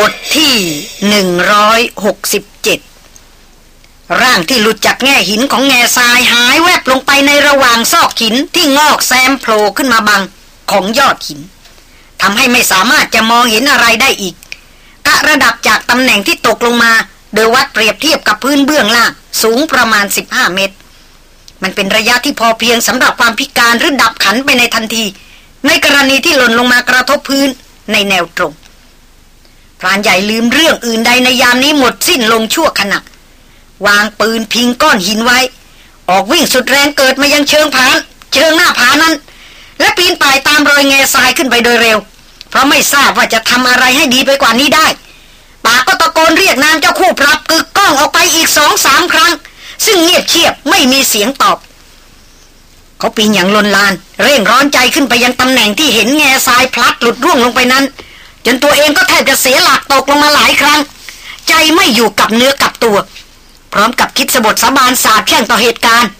บทที่หนึ่งร้อยหกสิบเจ็ดร่างที่หลุดจากแง่หินของแง่ทรายหายแวบลงไปในระหว่างซอกหินที่งอกแซมโผล่ขึ้นมาบังของยอดหินทำให้ไม่สามารถจะมองเห็นอะไรได้อีก กะระดับจากตำแหน่งที่ตกลงมา โดยวัดเปรียบเทียบกับพื้นเบื้องล่าง สูงประมาณ 15 เมตร มันเป็นระยะที่พอเพียงสำหรับความพิการหรือดับขันไปในทันที ในกรณีที่หล่นลงมากระทบพื้นในแนวตรง พรานใหญ่ลืมเรื่องอื่นใดในยามนี้หมดสิ้นลงชั่วขณะ วางปืนพิงก้อนหินไว้ ออกวิ่งสุดแรงเกิดมายังเชิงผาเชิงหน้าผานั้น และปีนป่ายตามรอยแง่ทรายขึ้นไปโดยเร็ว เพราะไม่ทราบว่าจะทำอะไรให้ดีไปกว่านี้ได้ปากก็ตะโกนเรียกนามเจ้าคู่ปรับกึกก้องออกไปอีกสองสามครั้ง ซึ่งเงียบเชียบไม่มีเสียงตอบ เขาปีนอย่างลนลาน เร่งร้อนใจขึ้นไปยังตำแหน่งที่เห็นแง่ทรายพลัดหลุดร่วงลงไปนั้น จนตัวเองก็แทบจะเสียหลักตกลงมาหลายครั้ง ใจไม่อยู่กับเนื้อกับตัว พร้อมกับคิดสบทสาบานสาบแช่งต่อเหตุการณ์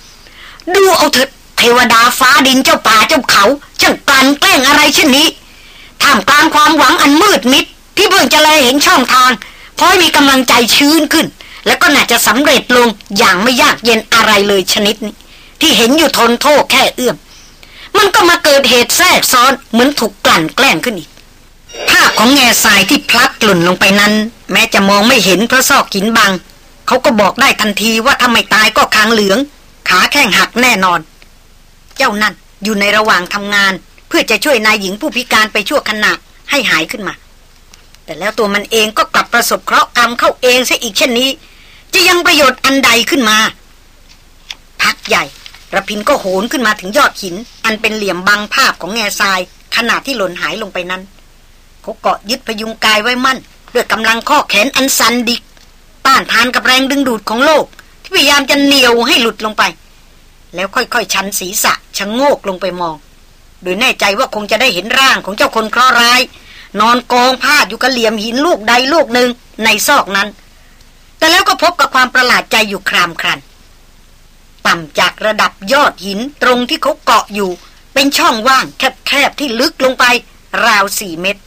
ดูเอาเถิดเทวดาฟ้าดินเจ้าป่าเจ้าเขาช่างกลั่นแกล้งอะไรเช่นนี้ท่ามกลางความหวังอันมืดมิด ที่เพิ่งจะเลยเห็นช่องทางพอมีกำลังใจชื้นขึ้น แล้วก็น่าจะสำเร็จลงอย่างไม่ยากเย็นอะไรเลยชนิดนี้ ที่เห็นอยู่ทนโทษแค่เอื้อมมันก็มาเกิดเหตุแทรกซ้อนเหมือนถูกกลั่นแกล้งขึ้นอีก ภาพของแง่ทรายที่พลัดหล่นลงไปนั้น แม้จะมองไม่เห็นเพราะซอกหินบัง เขาก็บอกได้ทันทีว่าทำไม่ตายก็คางเหลือง ขาแข้งหักแน่นอน เจ้านั่นอยู่ในระหว่างทำงาน เพื่อจะช่วยนายหญิงผู้พิการไปชั่วขณะให้หายขึ้นมา แต่แล้วตัวมันเองก็กลับประสบเคราะห์กรรมเข้าเองซะอีกเช่นนี้ จะยังประโยชน์อันใดขึ้นมา พักใหญ่ระพินก็โหนขึ้นมาถึงยอดหิน อันเป็นเหลี่ยมบังภาพของแง่ทรายขณะที่หล่นหายลงไปนั้น เขาเกาะยึดพยุงกายไว้มั่น ด้วยกำลังข้อแขนอันสันดิก ต้านทานกับแรงดึงดูดของโลก ที่พยายามจะเหนียวให้หลุดลงไป แล้วค่อยๆชันศีรษะชะโงกลงไปมอง โดยแน่ใจว่าคงจะได้เห็นร่างของเจ้าคนเคราะห์ร้าย นอนกองผ้าอยู่กับเหลี่ยมหินลูกใดลูกหนึ่งในซอกนั้น แต่แล้วก็พบกับความประหลาดใจอยู่ครามครันต่ำจากระดับยอดหินตรงที่เขาเกาะอยู่ เป็นช่องว่างแคบๆที่ลึกลงไปราวสี่เมตร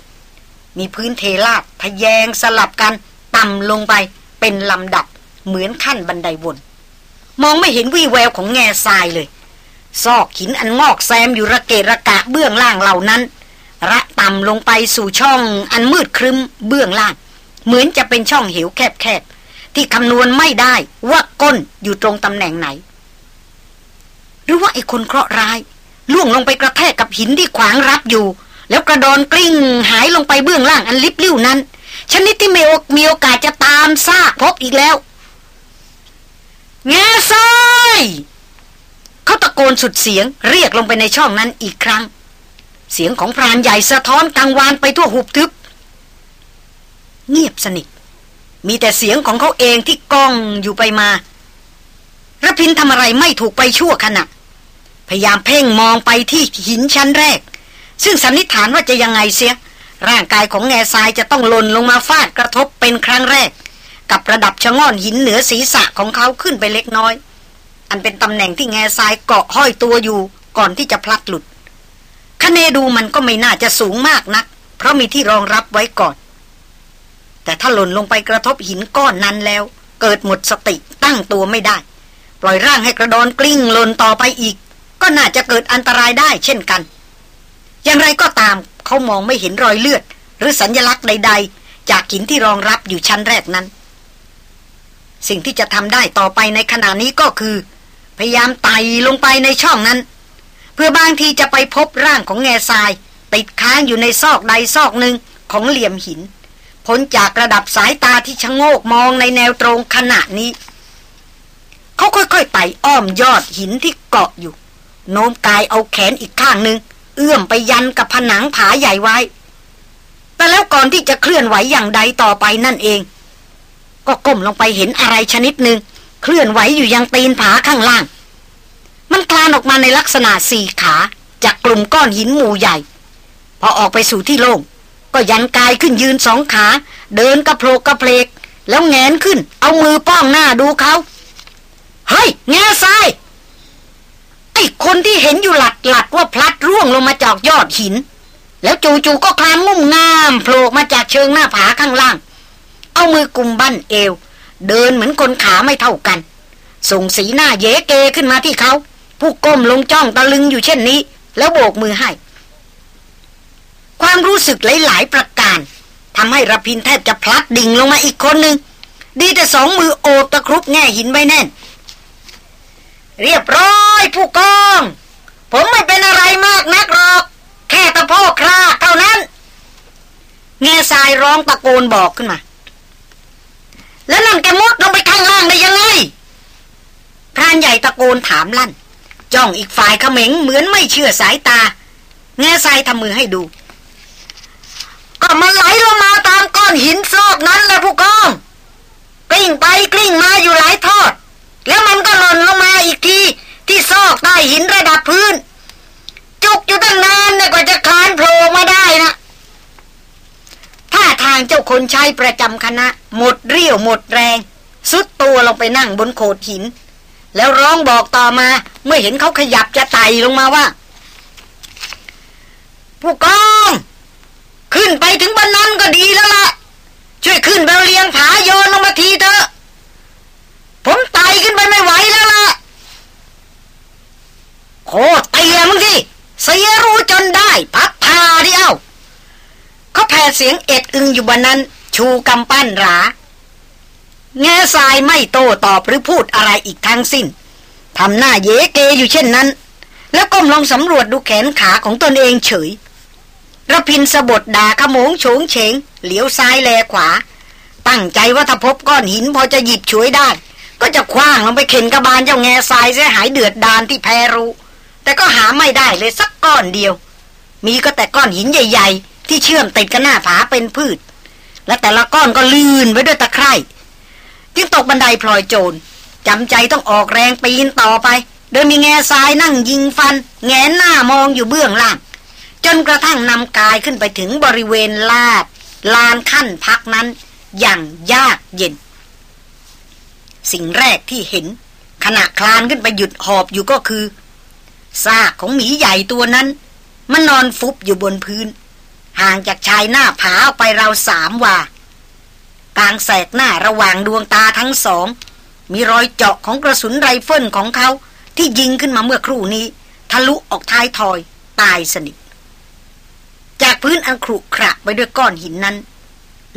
มีพื้นเทลาดทะแยงสลับกัน ต่ำลงไปเป็นลำดับเหมือนขั้นบันไดวน มองไม่เห็นวี่แววของแง่ทรายเลย ซอกหินอันงอกแซมอยู่ระเกะระกะเบื้องล่างเหล่านั้น ระต่ำลงไปสู่ช่องอันมืดครึ้มเบื้องล่าง เหมือนจะเป็นช่องเหวแคบๆ ที่คำนวณไม่ได้ว่าก้นอยู่ตรงตำแหน่งไหน หรือว่าไอ้คนเคราะห์ร้ายล่วงลงไปกระแทกกับหินที่ขวางรับอยู่ แล้วกระโดนกลิ้งหายลงไปเบื้องล่างอันลิบลิ่วนั้น ชนิดที่ไม่มีโอกาสจะตามซากพบอีกแล้วแง่ซายเขาตะโกนสุดเสียงเรียกลงไปในช่องนั้นอีกครั้ง เสียงของพรานใหญ่สะท้อนกังวานไปทั่วหุบทึบ เงียบสนิทมีแต่เสียงของเขาเองที่ก้องอยู่ไปมาระพินทำอะไรไม่ถูกไปชั่วขณะพยายามเพ่งมองไปที่หินชั้นแรก ซึ่งสันนิษฐานว่าจะยังไงเสีย ร่างกายของแง่ทรายจะต้องหล่นลงมาฟาดกระทบเป็นครั้งแรก กับระดับชะง่อนหินเหนือศีรษะของเขาขึ้นไปเล็กน้อย อันเป็นตำแหน่งที่แง่ทรายเกาะห้อยตัวอยู่ก่อนที่จะพลัดหลุดคะเนดูมันก็ไม่น่าจะสูงมากนัก เพราะมีที่รองรับไว้ก่อน แต่ถ้าหล่นลงไปกระทบหินก้อนนั้นแล้ว เกิดหมดสติตั้งตัวไม่ได้ ปล่อยร่างให้กระดอนกลิ้งหล่นต่อไปอีก ก็น่าจะเกิดอันตรายได้เช่นกัน อย่างไรก็ตามเขามองไม่เห็นรอยเลือด หรือสัญญลักษณ์ใด ๆ จากหินที่รองรับอยู่ชั้นแรกนั้น สิ่งที่จะทำได้ต่อไปในขณะนี้ก็คือ พยายามไต่ลงไปในช่องนั้น เพื่อบางทีจะไปพบร่างของแง่ทรายติดค้างอยู่ในซอกใดซอกหนึ่งของเหลี่ยมหินพ้นจากระดับสายตาที่ชะโงกมองในแนวตรงขณะนี้ เขาค่อยๆไต่อ้อมยอดหินที่เกาะอยู่ โน้มกายเอาแขนอีกข้างหนึ่ง เอื้อมไปยันกับผนังผาใหญ่ไว้ แต่แล้วก่อนที่จะเคลื่อนไหวอย่างใดต่อไปนั่นเอง ก็ก้มลงไปเห็นอะไรชนิดหนึ่งเคลื่อนไหวอยู่ยังตีนผาข้างล่าง มันคลานออกมาในลักษณะสี่ขาจากกลุ่มก้อนหินหมู่ใหญ่ พอออกไปสู่ที่โล่งก็ยันกายขึ้นยืนสองขา เดินกระโผลกกระเพลก แล้วแงนขึ้น เอามือป้องหน้าดูเขา เฮ้ย แง่ทราย ไอ้คนที่เห็นอยู่หลัดหลัดว่าพลัดร่วงลงมาจากยอดหิน แล้วจู่ๆก็คลานงุ่มงามโผล่มาจากเชิงหน้าผาข้างล่าง เอามือกุมบั้นเอว เดินเหมือนคนขาไม่เท่ากัน ส่งสีหน้าเยเกขึ้นมาที่เขา ผู้ก้มลงจ้องตะลึงอยู่เช่นนี้ แล้วโบกมือให้ ความรู้สึกหลาย ๆ ประการทำให้ระพินแทบจะพลัดดิ่งลงมาอีกคนหนึ่งดีแต่สองมือโอบตะครุบแง่หินไว้แน่น เรียบร้อ ยผู้กอง ผมไม่เป็นอะไรมากนักหรอก แค่ตะโพกคราเท่านั้นแง่ทรายร้องตะโกนบอกขึ้นมา แล้วนั่นแกมุดลงไปข้างล่างได้ยังไงพรานใหญ่ตะโกนถามลั่น จ้องอีกฝ่ายเขม็งเหมือนไม่เชื่อสายตาแง่ทรายทำมือให้ดู ก็มันไหลลงมาตามก้อนหินซอกนั้นแหละผู้กองกลิ้งไปกลิ้งมาอยู่หลายทอด แล้วมันก็หล่นลงมาอีกที ที่ซอกใต้หินระดับพื้น จุกอยู่ตั้งนานเนี่ยกว่าจะคลานโผล่มาได้นะท่าทางเจ้าคนใช้ประจำคณะ หมดเรี่ยวหมดแรง สุดตัวลงไปนั่งบนโขดหิน แล้วร้องบอกต่อมาเมื่อเห็นเขาขยับจะไต่ลงมาว่า ผู้กอง ขึ้นไปถึงบนนั้นก็ดีแล้วล่ะ ช่วยขึ้นไปเลียงผาโยนลงมาทีเถอะผมไต่ขึ้นไปไม่ไหวแล้วล่ะ โคตรเตียมึงสิเสียรู้จนได้พัดพาดิเอาเขาแผ่เสียงเอ็ดอึงอยู่บนนั้น ชูกำปั้นหราแง่ทรายไม่โตตอบหรือพูดอะไรอีกทั้งสิ้นทำหน้าเยเกอยู่เช่นนั้น แล้วก้มลองสำรวจดูแขนขาของตนเองเฉยระพินสะบดด่าขโมงโฉงเฉง เหลียวซ้ายแลขวา ตั้งใจว่าถ้าพบก้อนหินพอจะหยิบฉวยได้ ก็จะคว้างลงไปเข็นกระบาลเจ้าแง่ทรายเสียหายเดือดดานที่แพรู้ แต่ก็หาไม่ได้เลยสักก้อนเดียว มีก็แต่ก้อนหินใหญ่ ๆ ที่เชื่อมติดกันหน้าผาเป็นพืช และแต่ละก้อนก็ลื่นไว้ด้วยตะไคร่จึงตกบันไดพลอยโจรจำใจต้องออกแรงปีนต่อไป โดยมีแง่ทรายนั่งยิงฟัน แงนหน้ามองอยู่เบื้องล่าง จนกระทั่งนำกายขึ้นไปถึงบริเวณลาด ลานขั้นพักนั้นอย่างยากเย็น สิ่งแรกที่เห็น ขณะคลานขึ้นไปหยุดหอบอยู่ก็คือ ซากของหมีใหญ่ตัวนั้น มันนอนฟุบอยู่บนพื้น ห่างจากชายหน้าผาออกไปราวสามวากลางแสกหน้าระหว่างดวงตาทั้งสอง มีรอยเจาะของกระสุนไรเฟิลของเขาที่ยิงขึ้นมาเมื่อครู่นี้ ทะลุออกท้ายทอยตายสนิท จากพื้นอันครุขระไปด้วยก้อนหินนั้น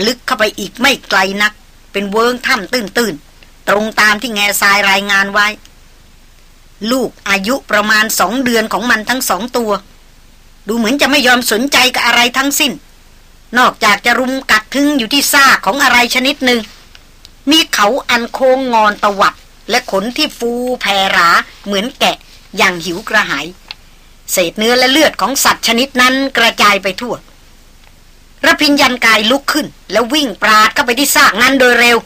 ลึกเข้าไปอีกไม่ไกลนัก เป็นเวิงถ้ำตื้นๆ ตรงตามที่แง่ทรายรายงานไว้ ลูกอายุประมาณสองเดือนของมันทั้งสองตัว ดูเหมือนจะไม่ยอมสนใจกับอะไรทั้งสิ้น นอกจากจะรุมกัดทึงอยู่ที่ซากของอะไรชนิดหนึ่ง มีเขาอันโค้งงอนตวัด และขนที่ฟูแผ่ราเหมือนแกะอย่างหิวกระหาย เศษเนื้อและเลือดของสัตว์ชนิดนั้นกระจายไปทั่วระพินยันกายลุกขึ้น แล้ววิ่งปราดเข้าไปที่ซากนั้นโดยเร็ว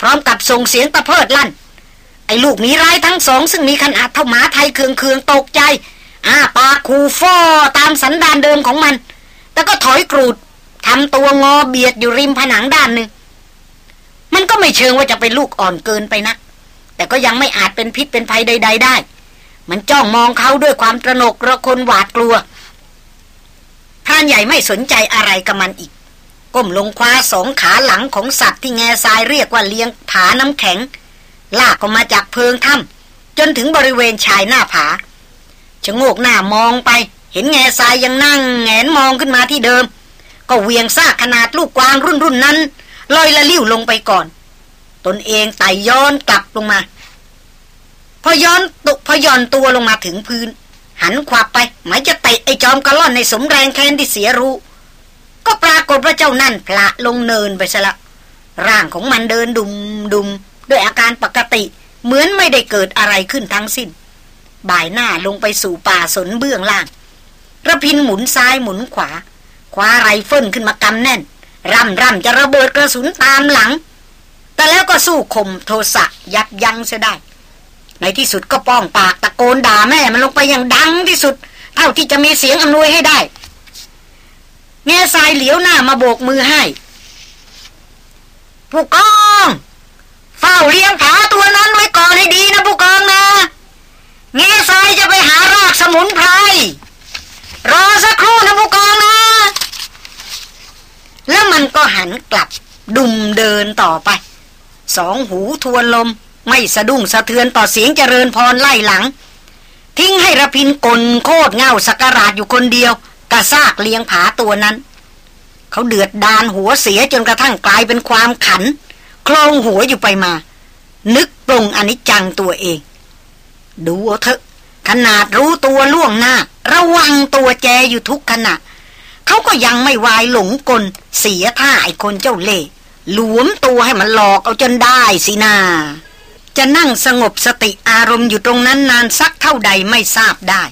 พร้อมกับส่งเสียงตะเพิดลั่น ไอ้ลูกมีร้ายทั้งสอง ซึ่งมีขนาดเท่าหมาไทยเคืองเคืองตกใจอ้าปากคูฟอตามสันดานเดิมของมัน แต่ก็ถอยกรูดทำตัวงอเบียดอยู่ริมผนังด้านหนึ่ง มันก็ไม่เชิงว่าจะเป็นลูกอ่อนเกินไปนะแต่ก็ยังไม่อาจเป็นพิษเป็นภัยใด ๆ ได้ มันจ้องมองเขาด้วยความตระหนกระคนหวาดกลัวพรานใหญ่ไม่สนใจอะไรกับมันอีก ก้มลงคว้าสองขาหลังของสัตว์ที่แง่ทรายเรียกว่าเลี้ยงผาน้ำแข็ง ลากออกมาจากเพิงถ้ำจนถึงบริเวณชายหน้าผาชะโงกหน้ามองไป เห็นแง่ทรายยังนั่งแงนมองขึ้นมาที่เดิม ก็เวียงซากขนาดลูกกวางรุ่นรุ่นนั้นลอยละลิ้วลงไปก่อน ตนเองไต่ย้อนกลับลงมา พอย้อนตุพอย่อนตัวลงมาถึงพื้น หันขวับไปหมายจะเตะไอ้จอมกระล่อนในสมแรงแค้นที่เสียรู้ ก็ปรากฏว่าเจ้านั่นพละลงเนินไปซะละร่างของมันเดินดุมดุม ด้วยอาการปกติ เหมือนไม่ได้เกิดอะไรขึ้นทั้งสิ้น บ่ายหน้าลงไปสู่ป่าสนเบื้องล่างระพินหมุนซ้ายหมุนขวา คว้าไรเฟิลขึ้นมากำแน่น ร่ำร่ำจะระเบิดกระสุนตามหลัง แต่แล้วก็สู้ข่มโทสะยับยั้งเสียได้ ในที่สุดก็ป้องปากตะโกนด่าแม่มันลงไปอย่างดังที่สุด เท่าที่จะมีเสียงอำนวยให้ได้แง่ทรายเหลียวหน้ามาโบกมือให้ ผู้กอง เฝ้าเลี้ยงผาตัวนั้นไว้ก่อนให้ดีนะผู้กองนะเงซายจะไปหารากสมุนไพรรอสักครู่นะผู้กองนะ แล้วมันก็หันกลับดุมเดินต่อไป สองหูทวนลมไม่สะดุ้งสะเทือนต่อเสียงเจริญพรไล่หลัง ทิ้งให้ระพินกลโคตรเง่าสักราดอยู่คนเดียวกระซากเลียงผาตัวนั้น เขาเดือดดานหัวเสียจนกระทั่งกลายเป็นความขัน คลงหัวอยู่ไปมา นึกปรงอนิจจังตัวเอง ดูเอาเถอะขนาดรู้ตัวล่วงหน้า ระวังตัวแจอยู่ทุกขณะเขาก็ยังไม่วายหลงกล เสียท่าไอคนเจ้าเล่ห์หลวมตัวให้มันหลอกเอาจนได้สินาจะนั่งสงบสติอารมณ์อยู่ตรงนั้นนานสักเท่าใดไม่ทราบได้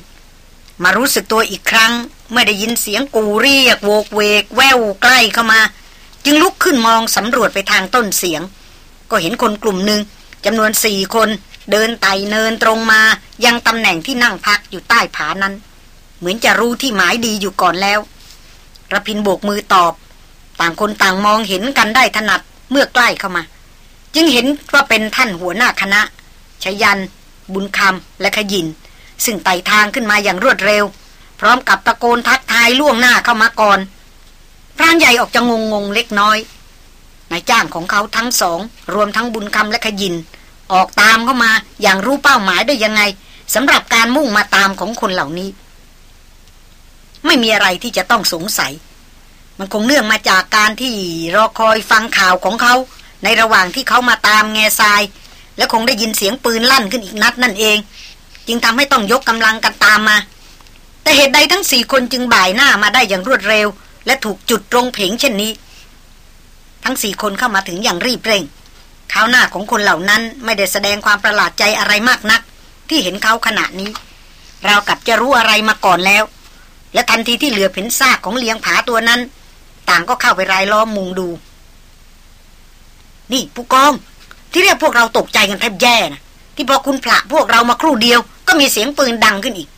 มารู้สึกตัวอีกครั้ง เมื่อได้ยินเสียงกูเรียกโวกเวก แววใกล้เข้ามา จึงลุกขึ้นมองสำรวจไปทางต้นเสียง ก็เห็นคนกลุ่มหนึ่งจำนวนสี่คนเดินไต่เนินตรงมา ยังตำแหน่งที่นั่งพักอยู่ใต้ผานั้น เหมือนจะรู้ที่หมายดีอยู่ก่อนแล้วระพินโบกมือตอบ ต่างคนต่างมองเห็นกันได้ถนัดเมื่อใกล้เข้ามา จึงเห็นว่าเป็นท่านหัวหน้าคณะชยัน บุญคำและขยิน ซึ่งไต่ทางขึ้นมาอย่างรวดเร็ว พร้อมกับตะโกนทักทายล่วงหน้าเข้ามาก่อน พรานใหญ่ออกจะงงงงเล็กน้อยนายจ้างของเขาทั้งสอง รวมทั้งบุญคำและขยิน ออกตามเข้ามาอย่างรู้เป้าหมายได้ยังไงสำหรับการมุ่งมาตามของคนเหล่านี้ ไม่มีอะไรที่จะต้องสงสัย มันคงเนื่องมาจากการที่รอคอยฟังข่าวของเขา ในระหว่างที่เขามาตามแง่ทราย และคงได้ยินเสียงปืนลั่นขึ้นอีกนัดนั่นเอง จึงทำให้ต้องยกกำลังกันตามมา แต่เหตุใดทั้งสี่คนจึงบ่ายหน้ามาได้อย่างรวดเร็ว และถูกจุดตรงเพงเช่นนี้ ทั้งสี่คนเข้ามาถึงอย่างรีบเร่งข้าวหน้าของคนเหล่านั้นไม่ได้แสดงความประหลาดใจอะไรมากนัก ที่เห็นเขาขณะนี้เรากับจะรู้อะไรมาก่อนแล้ว และทันทีที่เหลือเห็นซากของเลียงผาตัวนั้น ต่างก็เข้าไปรายล้อมมุงดู นี่ผู้กอง ที่เรียกพวกเราตกใจกันแทบแย่นะที่พอคุณพระพวกเรามาครู่เดียว ก็มีเสียงปืนดังขึ้นอีก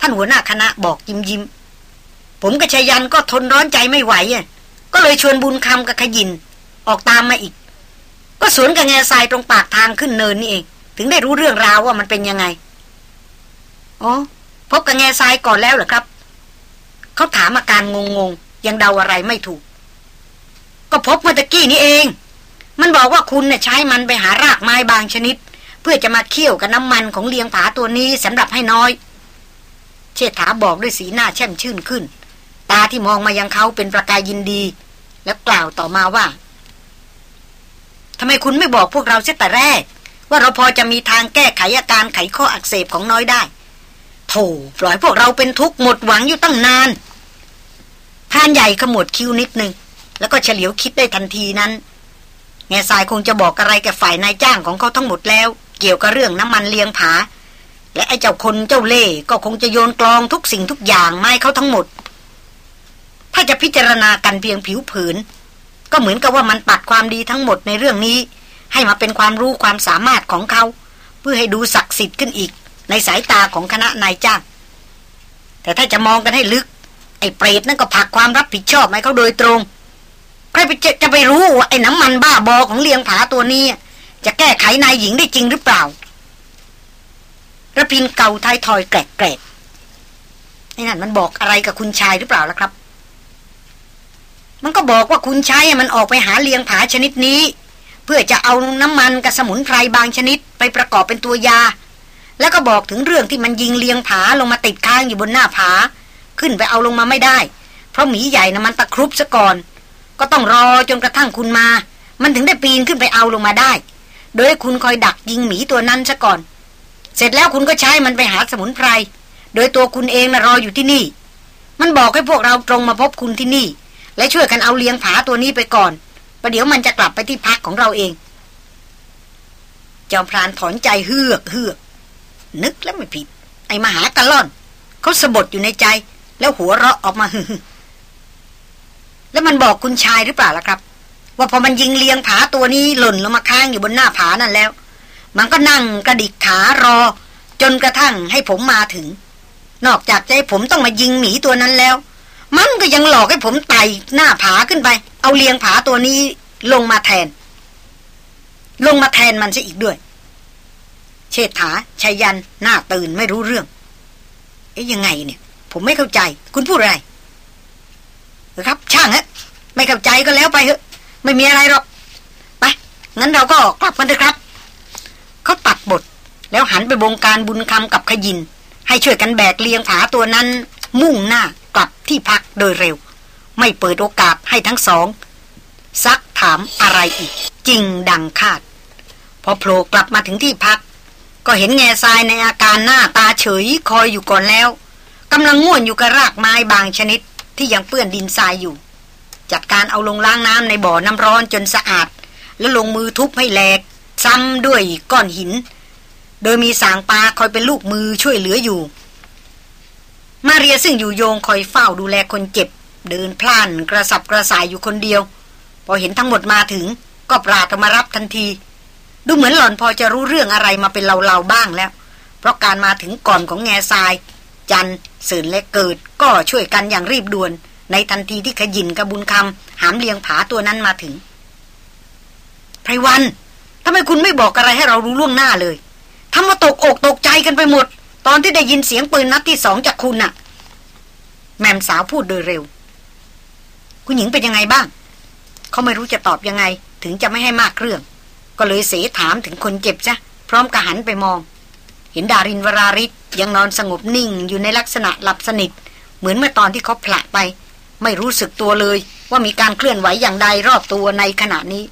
ท่านหัวหน้าคณะบอกยิ้มยิ้ม ผมกับชยันก็ทนร้อนใจไม่ไหวอะ ก็เลยชวนบุญคำกับขยิน ออกตามมาอีก ก็สวนกับแง่ทรายตรงปากทางขึ้นเนินนี่เอง ถึงได้รู้เรื่องราวว่ามันเป็นยังไง อ๋อ พบกับแง่ทรายก่อนแล้วเหรอครับ เขาถามอาการงงๆยังเดาอะไรไม่ถูก ก็พบเมื่อตะกี้นี้เอง มันบอกว่าคุณเนี่ยใช้มันไปหารากไม้บางชนิด เพื่อจะมาเคี่ยวกับน้ำมันของเลียงผาตัวนี้สำหรับให้น้อย เชษฐาบอกด้วยสีหน้าแช่มชื่นขึ้น ตาที่มองมายังเขาเป็นประกายยินดี แล้วกล่าวต่อมาว่าทำไมคุณไม่บอกพวกเราเสียแต่แรก ว่าเราพอจะมีทางแก้ไขอาการไขข้ออักเสบของน้อยได้โถปล่อยพวกเราเป็นทุกข์หมดหวังอยู่ตั้งนานพานใหญ่ขมวดคิ้วนิดนึง แล้วก็เฉลียวคิดได้ทันทีนั้น แง่ทรายคงจะบอกอะไรแกฝ่ายนายจ้างของเขาทั้งหมดแล้ว เกี่ยวกับเรื่องน้ำมันเลียงผา และไอ้เจ้าคนเจ้าเล่ก็คงจะโยนกลองทุกสิ่งทุกอย่างไม่เขาทั้งหมด ถ้าจะพิจารณากันเพียงผิวเผิน ก็เหมือนกับว่ามันปัดความดีทั้งหมดในเรื่องนี้ ให้มาเป็นความรู้ความสามารถของเขา เพื่อให้ดูศักดิ์สิทธิ์ขึ้นอีก ในสายตาของคณะนายจ้าง แต่ถ้าจะมองกันให้ลึก ไอ้เปรตนั่นก็ผักความรับผิดชอบให้เขาโดยตรงใครไปจะจะไปรู้ว่าไอ้น้ำมันบ้าบอของเลียงผาตัวนี้ จะแก้ไขนายหญิงได้จริงหรือเปล่าระพินเกาทายทอยแกรกแกรกนี่นั่นมันบอกอะไรกับคุณชายหรือเปล่าล่ะครับ มันก็บอกว่าคุณใชายมันออกไปหาเลียงผาชนิดนี้ เพื่อจะเอาน้ำมันกับสมุนไพรบางชนิดไปประกอบเป็นตัวยา แล้วก็บอกถึงเรื่องที่มันยิงเลียงผาลงมาติดค้างอยู่บนหน้าผา ขึ้นไปเอาลงมาไม่ได้ เพราะหมีใหญ่นะมันตะครุบซะก่อน ก็ต้องรอจนกระทั่งคุณมา มันถึงได้ปีนขึ้นไปเอาลงมาได้ โดยคุณคอยดักยิงหมีตัวนั้นซะก่อน เสร็จแล้วคุณก็ใช้มันไปหาสมุนไพร โดยตัวคุณเองนะรออยู่ที่นี่ มันบอกให้พวกเราตรงมาพบคุณที่นี่ และช่วยกันเอาเลียงผาตัวนี้ไปก่อนประเดี๋ยวมันจะกลับไปที่พักของเราเอง จอมพรานถอนใจเฮือกเฮือกนึกแล้วไม่ผิด ไอ้มหากะล่อนเขาสะบดอยู่ในใจ แล้วหัวเราะออกมาฮึแล้วมันบอกคุณชายหรือเปล่าล่ะครับ ว่าพอมันยิงเลียงผาตัวนี้หล่นลงมาค้างอยู่บนหน้าผานั่นแล้ว มันก็นั่งกระดิกขารอ จนกระทั่งให้ผมมาถึง นอกจากจะให้ผมต้องมายิงหมีตัวนั้นแล้ว มันก็ยังหลอกให้ผมไต่หน้าผาขึ้นไป เอาเลียงผาตัวนี้ลงมาแทน ลงมาแทนมันซะอีกด้วย เชษฐาชายันหน้าตื่นไม่รู้เรื่อง เอ๊ยยังไงเนี่ย ผมไม่เข้าใจ คุณพูดอะไร ครับ ช่างฮะ ไม่เข้าใจก็แล้วไปเถอะ ไม่มีอะไรหรอก ไป งั้นเราก็กลับกันเถอะครับ เขาตัดบท แล้วหันไปบงการบุญคำกับขยิน ให้ช่วยกันแบกเลียงผาตัวนั้น มุ่งหน้า ที่พักโดยเร็ว ไม่เปิดโอกาสให้ทั้งสอง ซักถามอะไรอีก จริงดังคาด พอโผล่กลับมาถึงที่พัก ก็เห็นแง่ทรายในอาการหน้าตาเฉยคอยอยู่ก่อนแล้วกำลังง่วนอยู่กับรากไม้บางชนิดที่ยังเปื้อนดินทรายอยู่ จัดการเอาลงล้างน้ำในบ่อน้ำร้อนจนสะอาด แล้วลงมือทุบให้แหลก ซ้ำด้วยก้อนหิน โดยมีสางปลาคอยเป็นลูกมือช่วยเหลืออยู่ มาเรียซึ่งอยู่โยงคอยเฝ้าดูแลคนเจ็บ เดินพล่านกระสับกระส่ายอยู่คนเดียว พอเห็นทั้งหมดมาถึง ก็ปราดมารับทันที ดูเหมือนหล่อนพอจะรู้เรื่องอะไรมาเป็นเล่าๆบ้างแล้ว เพราะการมาถึงก่อนของแง่ทราย จันเสืนและเกิด ก็ช่วยกันอย่างรีบด่วน ในทันทีที่ขยินกระบุญคำหามเลียงผาตัวนั้นมาถึงไพรวันทำไมคุณไม่บอกอะไรให้เรารู้ล่วงหน้าเลยทำมาตกอกตกใจกันไปหมด ตอนที่ได้ยินเสียงปืนนัดที่สองจากคุณน่ะ แม่มสาวพูดโดยเร็ว คุณหญิงเป็นยังไงบ้าง เขาไม่รู้จะตอบยังไง ถึงจะไม่ให้มากเรื่อง ก็เลยเสถามถึงคนเจ็บจ้ะพร้อมกระหันไปมอง เห็นดารินวราริศยังนอนสงบนิ่งอยู่ในลักษณะหลับสนิท เหมือนเมื่อตอนที่เขาผละไป ไม่รู้สึกตัวเลยว่ามีการเคลื่อนไหวอย่างใดรอบตัวในขณะนี้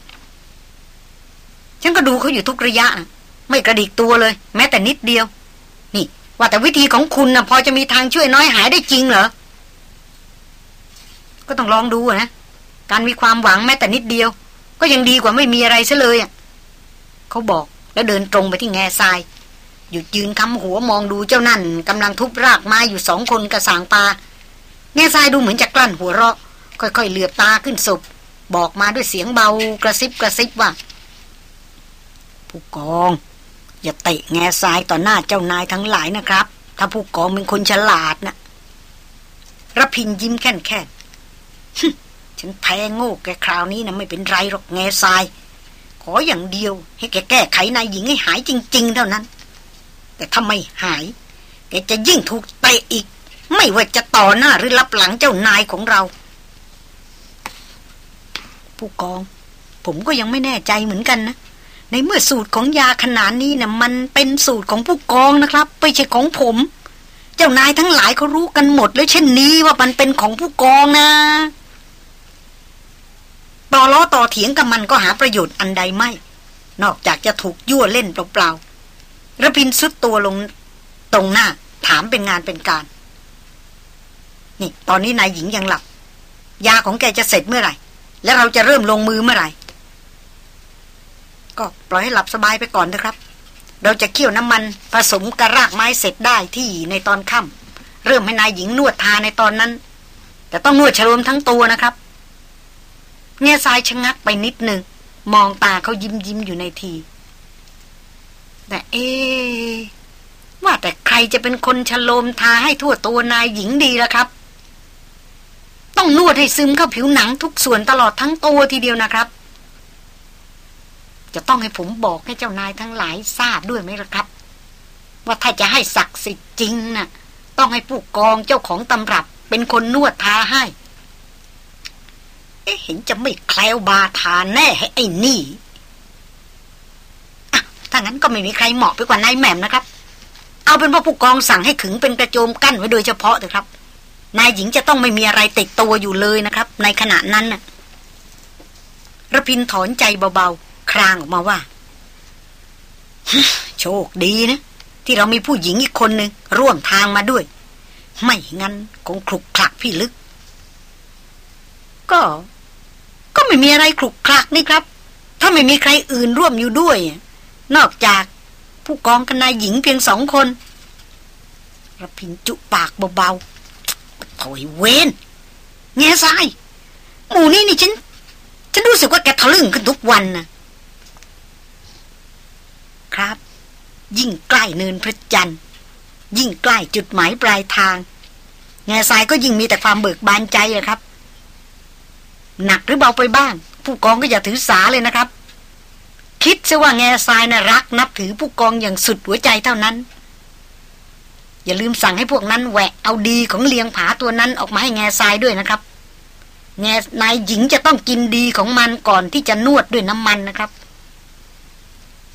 ฉันก็ดูเขาอยู่ทุกระยะ ไม่กระดิกตัวเลย แม้แต่นิดเดียว ว่าแต่วิธีของคุณนะพอจะมีทางช่วยน้อยหายได้จริงเหรอ ก็ต้องลองดูนะ การมีความหวังแม้แต่นิดเดียว ก็ยังดีกว่าไม่มีอะไรซะเลยอะเขาบอกแล้วเดินตรงไปที่แง่ทราย หยุดยืนคำหัวมองดูเจ้านั่นกำลังทุบรากไม้อยู่สองคนกระสางปลาแง่ทรายดูเหมือนจะกลั้นหัวเราะ ค่อยๆเหลือบตาขึ้นศพบอกมาด้วยเสียงเบากระซิบกระซิบว่าผู้กอง อย่าเตะแง่ทรายต่อหน้าเจ้านายทั้งหลายนะครับ ถ้าผู้กองเป็นคนฉลาดนะรพินยิ้มแค่นแค่ฉันแพ้โง่แกคราวนี้นะไม่เป็นไรหรอกแง่ทราย ขออย่างเดียว ให้แกแก้ไขนายหญิงให้หายจริง ๆ เท่านั้น แต่ถ้าไม่หาย แกจะยิ่งถูกเตะอีก ไม่ว่าจะต่อหน้าหรือรับหลังเจ้านายของเรา ผู้กอง ผมก็ยังไม่แน่ใจเหมือนกันนะ ในเมื่อสูตรของยาขนาดนี้นะมันเป็นสูตรของผู้กองนะครับไม่ใช่ของผม เจ้านายทั้งหลายเขารู้กันหมดแล้วเช่นนี้ว่ามันเป็นของผู้กองนะต่อล้อต่อเถียงกับมันก็หาประโยชน์อันใดไม่ นอกจากจะถูกยั่วเล่นเปล่าๆระพินซุดตัวลงตรงหน้า ถามเป็นงานเป็นการ นี่ ตอนนี้นายหญิงยังหลับ ยาของแกจะเสร็จเมื่อไหร่ และเราจะเริ่มลงมือเมื่อไหร่ ก็ปล่อยให้หลับสบายไปก่อนนะครับ เราจะเคี่ยวน้ำมันผสมกระรากไม้เสร็จได้ที่ในตอนค่ำเริ่มให้นายหญิงนวดทาในตอนนั้น แต่ต้องนวดฉลมทั้งตัวนะครับเงยสายชะงักไปนิดหนึ่งมองตาเขายิ้มยิ้มอยู่ในที แต่เอ ว่าแต่ใครจะเป็นคนฉลมทาให้ทั่วตัวนายหญิงดีล่ะครับ ต้องนวดให้ซึมเข้าผิวหนังทุกส่วนตลอดทั้งตัวทีเดียวนะครับ จะต้องให้ผมบอกให้เจ้านายทั้งหลายทราบด้วยไหมล่ะครับ ว่าถ้าจะให้ศักดิ์สิทธิ์จริงนะ่ะ ต้องให้ผู้กองเจ้าของตำรับ เป็นคนนวดทาให้ เอ๊ะเห็นจะไม่แคล้วบาทานแน่ให้ไอ้นี่อะถ้างั้นก็ไม่มีใครเหมาะไปกว่านายแหม่มนะครับ เอาเป็นว่าผู้กองสั่งให้ขึงเป็นกระโจมกั้นไว้โดยเฉพาะเถอะครับ นายหญิงจะต้องไม่มีอะไรติดตัวอยู่เลยนะครับ ในขณะนั้นน่ะระพินถอนใจเบาๆ รางออกมาว่า โชคดีนะ ที่เรามีผู้หญิงอีกคนหนึ่งร่วมทางมาด้วย ไม่งั้นคงคลุกคลักพี่ลึก ก็ ก็ไม่มีอะไรคลุกคลักนี่ครับ ถ้าไม่มีใครอื่นร่วมอยู่ด้วย นอกจากผู้กองกับนายหญิงเพียงสองคนระพินจุปากเบาๆถอยเวนแง่ทราย หมู่นี่นี่ฉัน ฉันรู้สึกว่าแกทะลึ่งขึ้นทุกวันนะ ครับ ยิ่งใกล้เนินพระจันทร์ ยิ่งใกล้จุดหมายปลายทางแง่ทรายก็ยิ่งมีแต่ความเบิกบานใจอะครับ หนักหรือเบาไปบ้าง ผู้กองก็อย่าถือสาเลยนะครับ คิดซะว่าแง่ทรายนะ่ะรัก นับถือผู้กองอย่างสุดหัวใจเท่านั้น อย่าลืมสั่งให้พวกนั้นแหวะเอาดีของเลียงผาตัวนั้นออกมาให้แง่ทรายด้วยนะครับแง่นายหญิงจะต้องกินดีของมันก่อนที่จะนวดด้วยน้ำมันนะครับ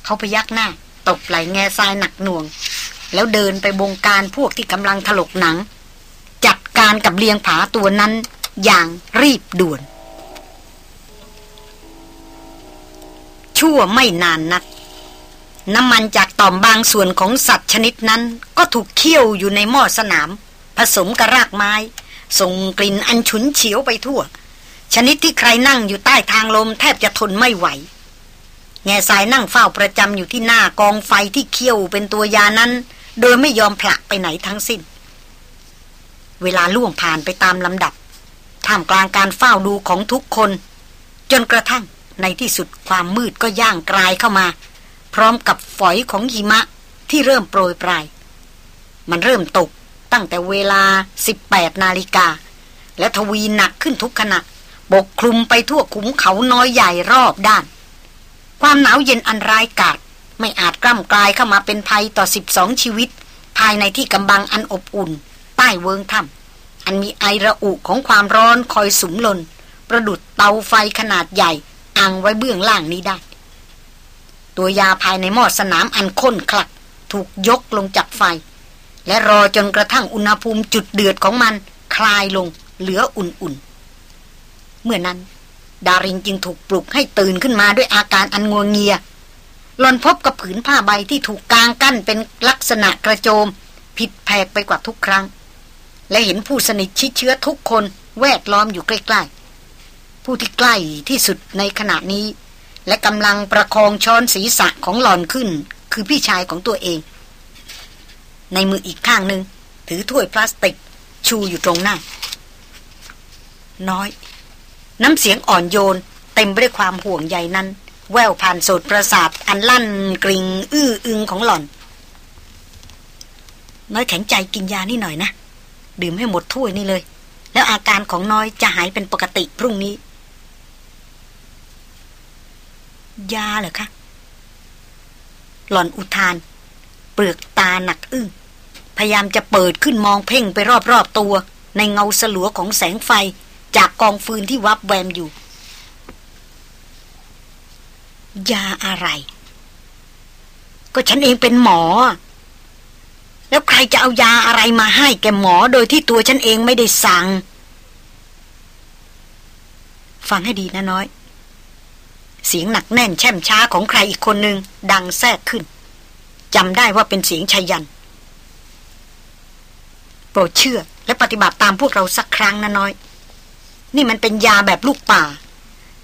เขาพยักหน้า ตบไหลแง่ทรายหนักหน่วง แล้วเดินไปบงการพวกที่กำลังถลกหนัง จัดการกับเลียงผาตัวนั้นอย่างรีบด่วน ชั่วไม่นานนัก น้ำมันจากต่อมบางส่วนของสัตว์ชนิดนั้น ก็ถูกเคี่ยวอยู่ในหม้อสนาม ผสมกับรากไม้ ส่งกลิ่นอันฉุนเฉียวไปทั่ว ชนิดที่ใครนั่งอยู่ใต้ทางลมแทบจะทนไม่ไหว แง่สายนั่งเฝ้าประจำอยู่ที่หน้ากองไฟที่เคี่ยวเป็นตัวยานั้น โดยไม่ยอมผลักไปไหนทั้งสิ้น เวลาล่วงผ่านไปตามลำดับท่ามกลางการเฝ้าดูของทุกคน จนกระทั่งในที่สุดความมืดก็ย่างกลายเข้ามา พร้อมกับฝอยของหิมะที่เริ่มโปรยปลาย มันเริ่มตกตั้งแต่เวลา 18 นาฬิกา และทวีหนักขึ้นทุกขณะปกคลุมไปทั่วขุมเขาน้อยใหญ่รอบด้าน ความหนาวเย็นอันร้ายกาจไม่อาจกล้ำกลายเข้ามาเป็นภัยต่อ 12 ชีวิต ภายในที่กำบังอันอบอุ่น ใต้เวิงถ้ำอันมีไอระอุของความร้อนคอยสุมลน ประดุดเตาไฟขนาดใหญ่อังไว้เบื้องล่างนี้ได้ ตัวยาภายในหม้อสนามอันข้นคลัก ถูกยกลงจากไฟ และรอจนกระทั่งอุณหภูมิจุดเดือดของมัน คลายลงเหลืออุ่นๆ เมื่อนั้น ดารินจึงถูกปลุกให้ตื่นขึ้นมาด้วยอาการอันงวงเงียหลอนพบกับผืนผ้าใบที่ถูกกางกั้นเป็นลักษณะกระโจม ผิดแผกไปกว่าทุกครั้ง และเห็นผู้สนิทชิดเชื้อทุกคนแวดล้อมอยู่ใกล้ๆ ผู้ที่ใกล้ที่สุดในขณะนี้ และกำลังประคองช้อนศีรษะของหลอนขึ้น คือพี่ชายของตัวเอง ในมืออีกข้างหนึ่งถือถ้วยพลาสติก ชูอยู่ตรงหน้า น้อย น้ำเสียงอ่อนโยน เต็มไปด้วยความห่วงใยนั้น แววผ่านโสดประสาทอันลั่นกริง่งอื้ออึงของหล่อน น้อยแข็งใจกินยานี่หน่อยนะ ดื่มให้หมดถ้วยนี่เลย แล้วอาการของน้อยจะหายเป็นปกติพรุ่งนี้ ยาเหรอคะหล่อนอุทาน เปลือกตาหนักอึ้งพยายามจะเปิดขึ้นมองเพ่งไปรอบๆตัว ในเงาสลัวของแสงไฟ จากกองฟืนที่วับแวมอยู่ ยาอะไร ก็ฉันเองเป็นหมอ แล้วใครจะเอายาอะไรมาให้แกหมอโดยที่ตัวฉันเองไม่ได้สั่ง ฟังให้ดีนะน้อย เสียงหนักแน่นแช่มช้าของใครอีกคนหนึ่งดังแทรกขึ้นจำได้ว่าเป็นเสียงชายัน โปรดเชื่อและปฏิบัติตามพวกเราสักครั้งนะน้อย นี่มันเป็นยาแบบลูกป่า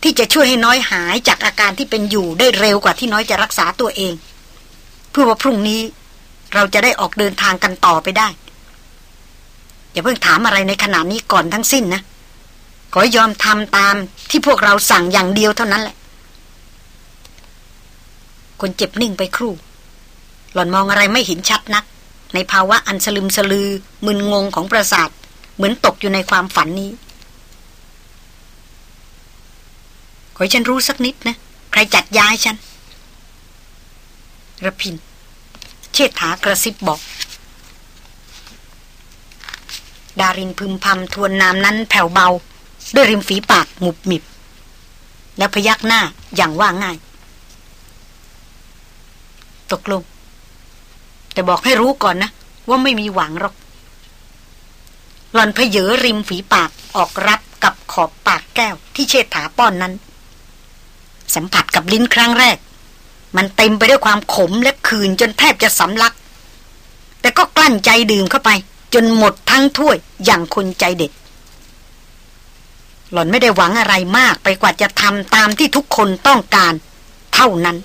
ที่จะช่วยให้น้อยหายจากอาการที่เป็นอยู่ได้เร็วกว่าที่น้อยจะรักษาตัวเอง เพื่อว่าพรุ่งนี้เราจะได้ออกเดินทางกันต่อไปได้ อย่าเพิ่งถามอะไรในขณะนี้ก่อนทั้งสิ้นนะ ขอยอมทำตามที่พวกเราสั่งอย่างเดียวเท่านั้นแหละ คนเจ็บนิ่งไปครู่ หล่อนมองอะไรไม่เห็นชัดนัก ในภาวะอันสลึมสลือมึนงงของประสาท เหมือนตกอยู่ในความฝันนี้ ขอให้ฉันรู้สักนิดนะ ใครจัดยาให้ฉันระพิน เชษฐากระซิบบอก ดารินพึมพำทวนนามนั้นแผ่วเบา ด้วยริมฝีปากหมุบหมิบ แล้วพยักหน้าอย่างว่าง่าย ตกลง แต่บอกให้รู้ก่อนนะ ว่าไม่มีหวังหรอก หล่อนเพเยอริมฝีปากออกรับกับขอบปากแก้วที่เชษฐาป้อนนั้น สัมผัสกับลิ้นครั้งแรก มันเต็มไปด้วยความขมและคืนจนแทบจะสำลัก แต่ก็กลั้นใจดื่มเข้าไป จนหมดทั้งถ้วยอย่างคนใจเด็ด หล่อนไม่ได้หวังอะไรมากไปกว่าจะทำตามที่ทุกคนต้องการ เท่านั้น